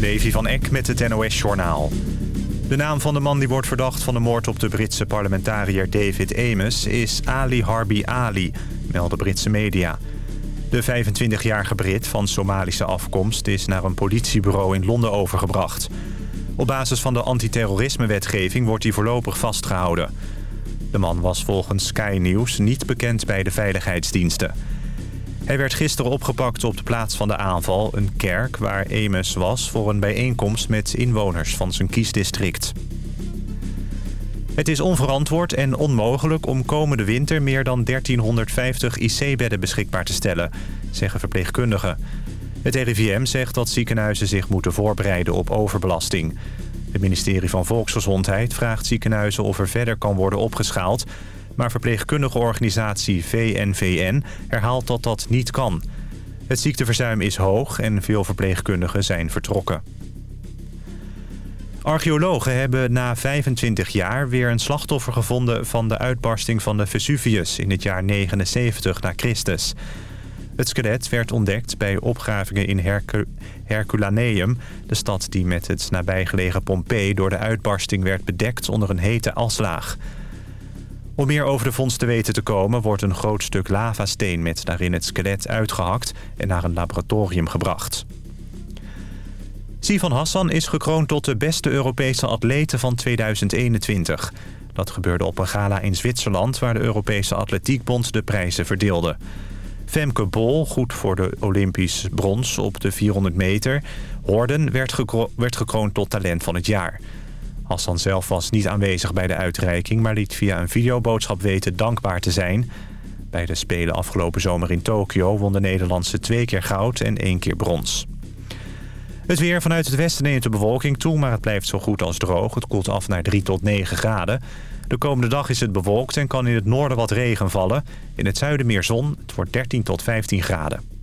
Levi van Eck met het NOS-journaal. De naam van de man die wordt verdacht van de moord op de Britse parlementariër David Ames... is Ali Harbi Ali, melden Britse media. De 25-jarige Brit van Somalische afkomst is naar een politiebureau in Londen overgebracht. Op basis van de antiterrorisme-wetgeving wordt hij voorlopig vastgehouden. De man was volgens Sky News niet bekend bij de veiligheidsdiensten... Hij werd gisteren opgepakt op de plaats van de aanval, een kerk waar Amos was... voor een bijeenkomst met inwoners van zijn kiesdistrict. Het is onverantwoord en onmogelijk om komende winter meer dan 1350 IC-bedden beschikbaar te stellen, zeggen verpleegkundigen. Het RIVM zegt dat ziekenhuizen zich moeten voorbereiden op overbelasting. Het ministerie van Volksgezondheid vraagt ziekenhuizen of er verder kan worden opgeschaald... Maar verpleegkundige organisatie VNVN herhaalt dat dat niet kan. Het ziekteverzuim is hoog en veel verpleegkundigen zijn vertrokken. Archeologen hebben na 25 jaar weer een slachtoffer gevonden... van de uitbarsting van de Vesuvius in het jaar 79 na Christus. Het skelet werd ontdekt bij opgravingen in Herculaneum... de stad die met het nabijgelegen Pompeii door de uitbarsting werd bedekt onder een hete aslaag... Om meer over de vondst te weten te komen... wordt een groot stuk lavasteen met daarin het skelet uitgehakt... en naar een laboratorium gebracht. Sivan Hassan is gekroond tot de beste Europese atlete van 2021. Dat gebeurde op een gala in Zwitserland... waar de Europese Atletiekbond de prijzen verdeelde. Femke Bol, goed voor de Olympisch brons op de 400 meter... Horden werd, werd gekroond tot talent van het jaar... Hassan zelf was niet aanwezig bij de uitreiking... maar liet via een videoboodschap weten dankbaar te zijn. Bij de Spelen afgelopen zomer in Tokio... won de Nederlandse twee keer goud en één keer brons. Het weer vanuit het westen neemt de bewolking toe... maar het blijft zo goed als droog. Het koelt af naar 3 tot 9 graden. De komende dag is het bewolkt en kan in het noorden wat regen vallen. In het zuiden meer zon. Het wordt 13 tot 15 graden.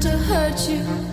to hurt you.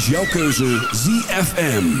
Is jouw keuze ZFM.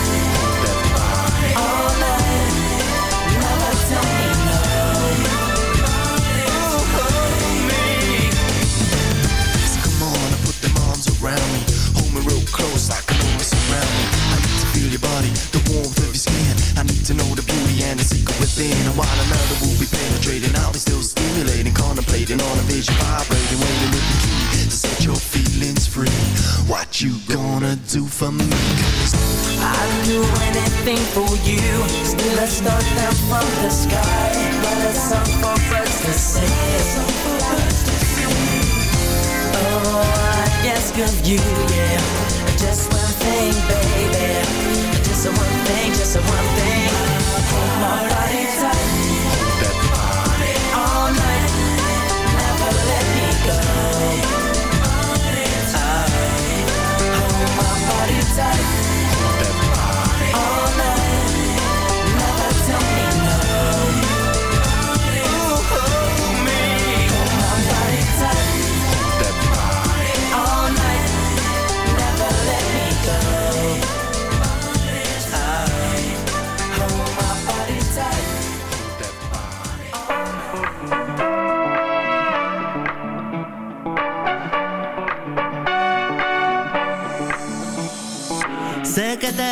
anything for you. Still a star down from the sky But a song for birds to sing. Oh, I ask of you, yeah. Just one thing, baby. Just one thing, just one thing. Hold my body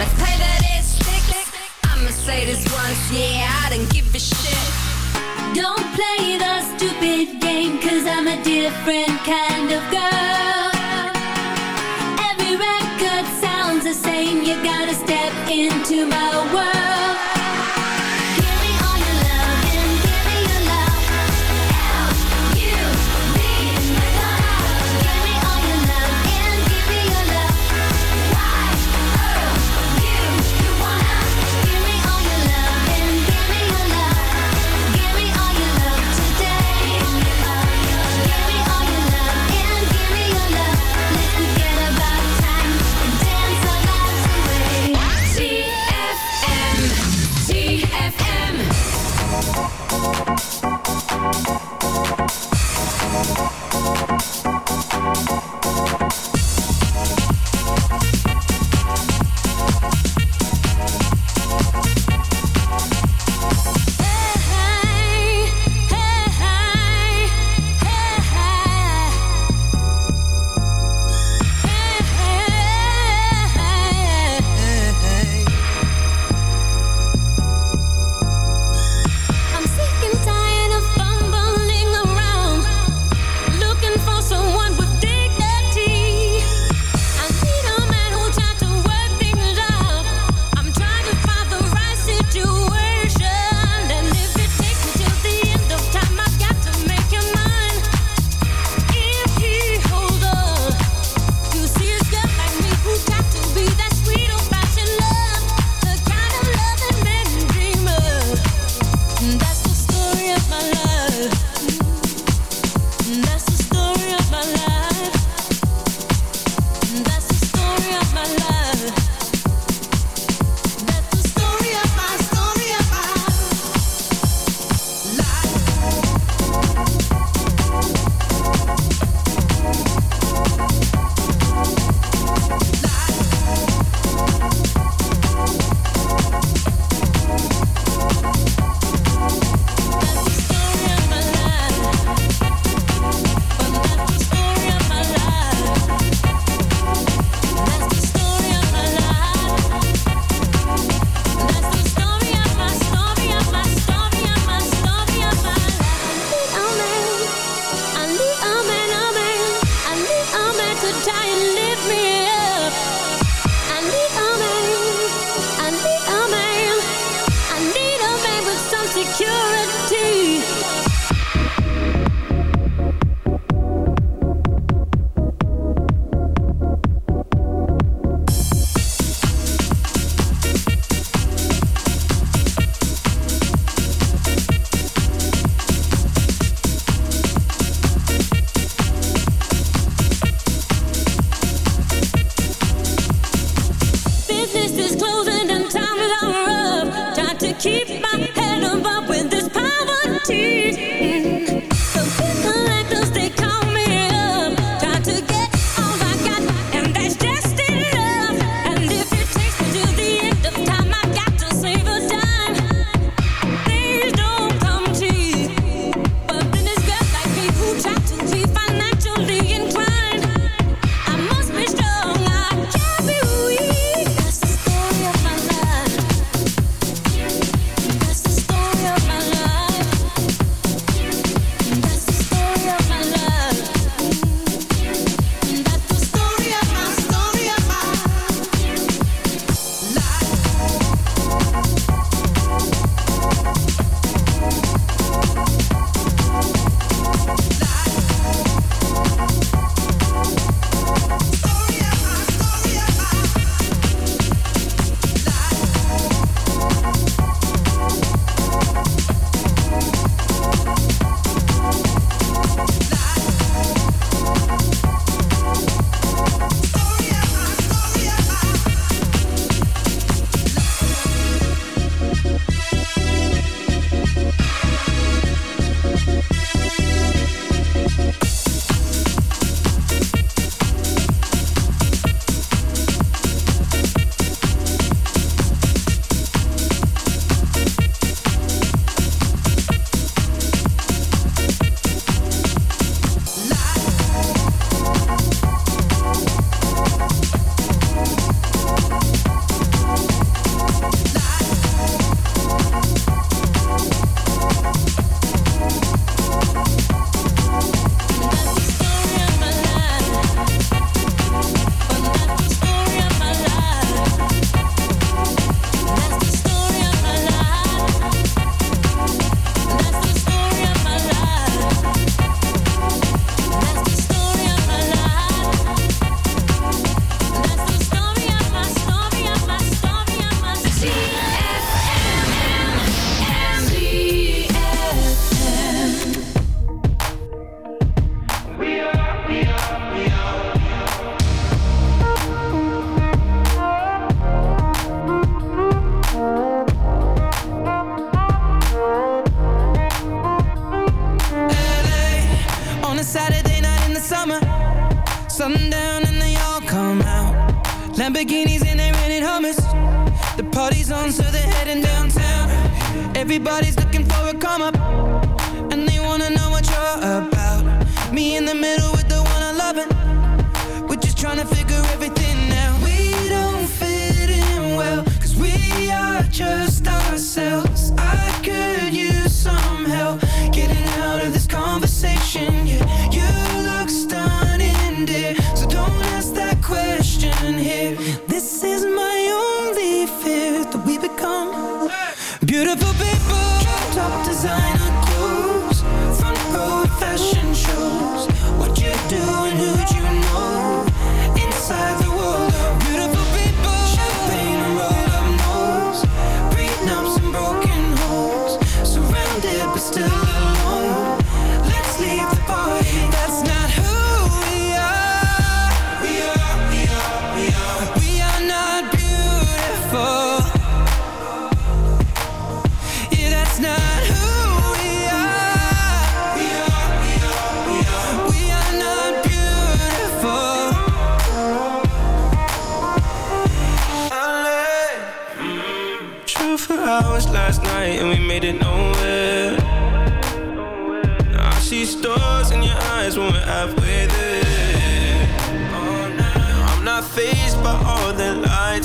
Let's play that it sticks. I'ma say this once, yeah, I don't give a shit. Don't play the stupid game, cause I'm a different kind of girl. Every record sounds the same, you gotta step into my world.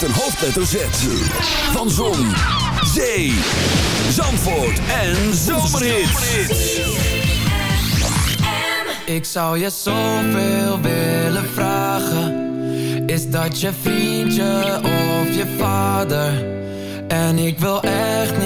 Met een hoofdletter Z. Van Zon, Zee, Zandvoort en Zomerhits. Ik zou je zoveel willen vragen Is dat je vriendje of je vader? En ik wil echt niet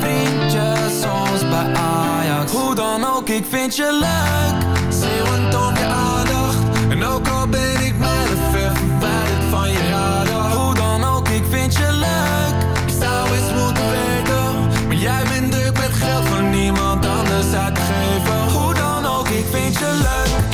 Vriendje soms bij Ajax? Hoe dan ook, ik vind je leuk, Zeeuwend om je aandacht En ook al ben ik mijlen ver verwijderd van je radar hoe dan ook, ik vind je leuk. Ik zou eens moeten weten Maar jij bent druk met geld van niemand anders uit te geven Hoe dan ook, ik vind je leuk.